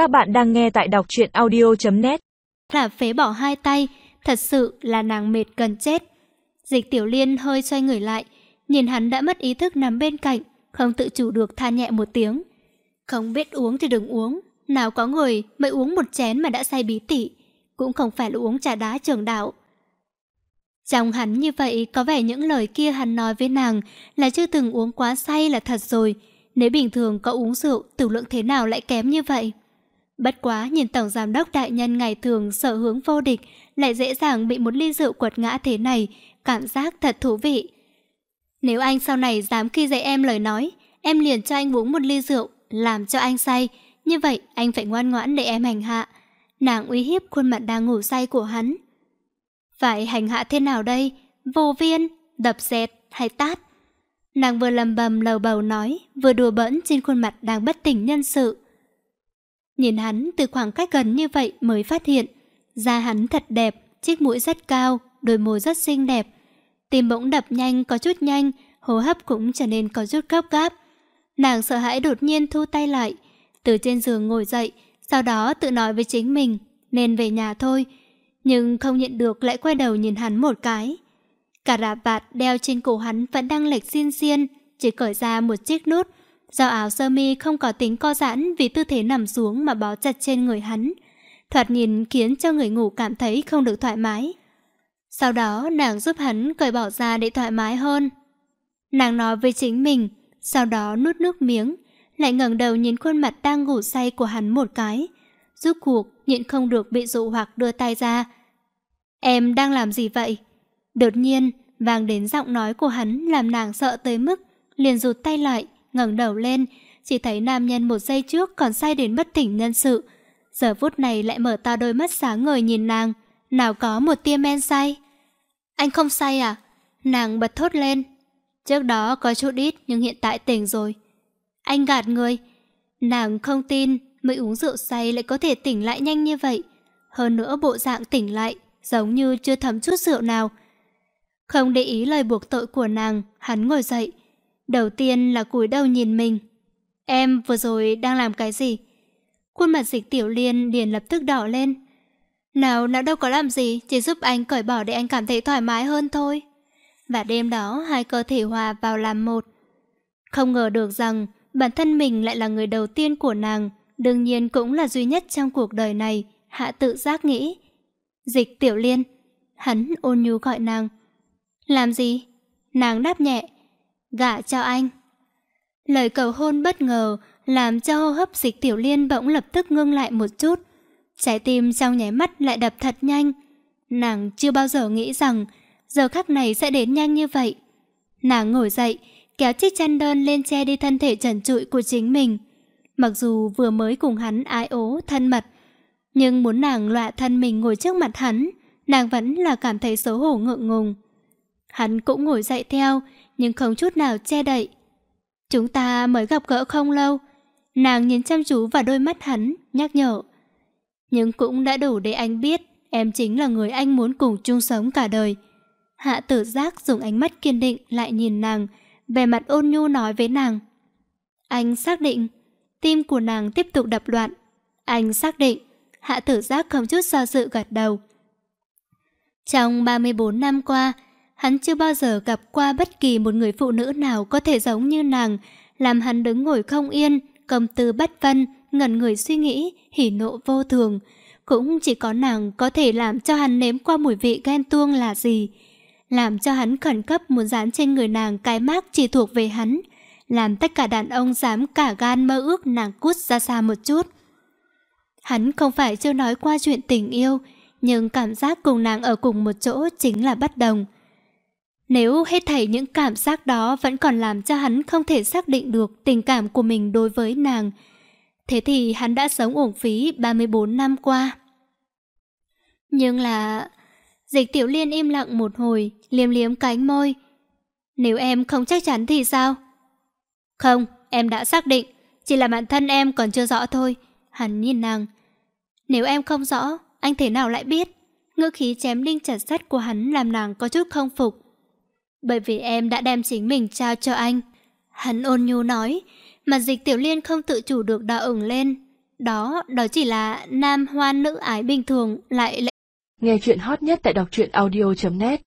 Các bạn đang nghe tại đọc truyện audio.net Là phế bỏ hai tay, thật sự là nàng mệt gần chết. Dịch tiểu liên hơi xoay người lại, nhìn hắn đã mất ý thức nằm bên cạnh, không tự chủ được than nhẹ một tiếng. Không biết uống thì đừng uống, nào có người mới uống một chén mà đã say bí tỉ, cũng không phải là uống trà đá trường đạo. Trong hắn như vậy có vẻ những lời kia hắn nói với nàng là chưa từng uống quá say là thật rồi. Nếu bình thường có uống rượu, tử lượng thế nào lại kém như vậy? Bất quá nhìn Tổng Giám đốc đại nhân ngày thường sở hướng vô địch lại dễ dàng bị một ly rượu quật ngã thế này, cảm giác thật thú vị. Nếu anh sau này dám khi dạy em lời nói, em liền cho anh uống một ly rượu, làm cho anh say. Như vậy anh phải ngoan ngoãn để em hành hạ. Nàng uy hiếp khuôn mặt đang ngủ say của hắn. Phải hành hạ thế nào đây? Vô viên, đập dẹt hay tát? Nàng vừa lầm bầm lầu bầu nói, vừa đùa bỡn trên khuôn mặt đang bất tỉnh nhân sự. Nhìn hắn từ khoảng cách gần như vậy mới phát hiện, da hắn thật đẹp, chiếc mũi rất cao, đôi môi rất xinh đẹp. Tim bỗng đập nhanh có chút nhanh, hô hấp cũng trở nên có chút gấp gáp. Nàng sợ hãi đột nhiên thu tay lại, từ trên giường ngồi dậy, sau đó tự nói với chính mình, nên về nhà thôi. Nhưng không nhận được lại quay đầu nhìn hắn một cái. Cả rạp vạt đeo trên cổ hắn vẫn đang lệch xiên xiên, chỉ cởi ra một chiếc nút. Do áo sơ mi không có tính co giãn vì tư thế nằm xuống mà bó chặt trên người hắn. Thoạt nhìn khiến cho người ngủ cảm thấy không được thoải mái. Sau đó nàng giúp hắn cởi bỏ ra để thoải mái hơn. Nàng nói với chính mình, sau đó nuốt nước miếng, lại ngẩng đầu nhìn khuôn mặt đang ngủ say của hắn một cái. Rút cuộc, nhịn không được bị dụ hoặc đưa tay ra. Em đang làm gì vậy? Đột nhiên, vang đến giọng nói của hắn làm nàng sợ tới mức, liền rụt tay lại, ngẩng đầu lên, chỉ thấy nam nhân một giây trước còn say đến bất tỉnh nhân sự. Giờ phút này lại mở to đôi mắt sáng ngời nhìn nàng, nào có một tia men say. Anh không say à? Nàng bật thốt lên. Trước đó có chút ít nhưng hiện tại tỉnh rồi. Anh gạt người. Nàng không tin mới uống rượu say lại có thể tỉnh lại nhanh như vậy. Hơn nữa bộ dạng tỉnh lại giống như chưa thấm chút rượu nào. Không để ý lời buộc tội của nàng, hắn ngồi dậy. Đầu tiên là cúi đầu nhìn mình. Em vừa rồi đang làm cái gì? Khuôn mặt dịch tiểu liên liền lập tức đỏ lên. Nào, nào đâu có làm gì, chỉ giúp anh cởi bỏ để anh cảm thấy thoải mái hơn thôi. Và đêm đó, hai cơ thể hòa vào làm một. Không ngờ được rằng, bản thân mình lại là người đầu tiên của nàng, đương nhiên cũng là duy nhất trong cuộc đời này, hạ tự giác nghĩ. Dịch tiểu liên, hắn ôn nhu gọi nàng. Làm gì? Nàng đáp nhẹ. Gả cho anh. Lời cầu hôn bất ngờ làm cho hô hấp dịch tiểu liên bỗng lập tức ngưng lại một chút. Trái tim trong nháy mắt lại đập thật nhanh. Nàng chưa bao giờ nghĩ rằng giờ khắc này sẽ đến nhanh như vậy. Nàng ngồi dậy, kéo chiếc chăn đơn lên che đi thân thể trần trụi của chính mình. Mặc dù vừa mới cùng hắn ái ố, thân mật, nhưng muốn nàng lọa thân mình ngồi trước mặt hắn, nàng vẫn là cảm thấy xấu hổ ngượng ngùng. Hắn cũng ngồi dậy theo, nhưng không chút nào che đậy. Chúng ta mới gặp gỡ không lâu. Nàng nhìn chăm chú vào đôi mắt hắn, nhắc nhở. Nhưng cũng đã đủ để anh biết em chính là người anh muốn cùng chung sống cả đời. Hạ tử giác dùng ánh mắt kiên định lại nhìn nàng, về mặt ôn nhu nói với nàng. Anh xác định, tim của nàng tiếp tục đập loạn. Anh xác định, hạ tử giác không chút do dự gật đầu. Trong 34 năm qua, hắn chưa bao giờ gặp qua bất kỳ một người phụ nữ nào có thể giống như nàng, làm hắn đứng ngồi không yên, cầm từ bất vân, ngẩn người suy nghĩ, hỉ nộ vô thường. Cũng chỉ có nàng có thể làm cho hắn nếm qua mùi vị ghen tuông là gì. Làm cho hắn khẩn cấp muốn dán trên người nàng cái mác chỉ thuộc về hắn. Làm tất cả đàn ông dám cả gan mơ ước nàng cút ra xa một chút. Hắn không phải chưa nói qua chuyện tình yêu, nhưng cảm giác cùng nàng ở cùng một chỗ chính là bất đồng. Nếu hết thảy những cảm giác đó vẫn còn làm cho hắn không thể xác định được tình cảm của mình đối với nàng, thế thì hắn đã sống uổng phí 34 năm qua. Nhưng là... Dịch tiểu liên im lặng một hồi, liếm liếm cánh môi. Nếu em không chắc chắn thì sao? Không, em đã xác định, chỉ là bản thân em còn chưa rõ thôi. Hắn nhìn nàng. Nếu em không rõ, anh thế nào lại biết? Ngữ khí chém đinh chặt sắt của hắn làm nàng có chút không phục. Bởi vì em đã đem chính mình trao cho anh. Hắn ôn nhu nói, mà dịch tiểu liên không tự chủ được đỏ ửng lên. Đó, đó chỉ là nam hoan nữ ái bình thường lại Nghe chuyện hot nhất tại đọc truyện audio.net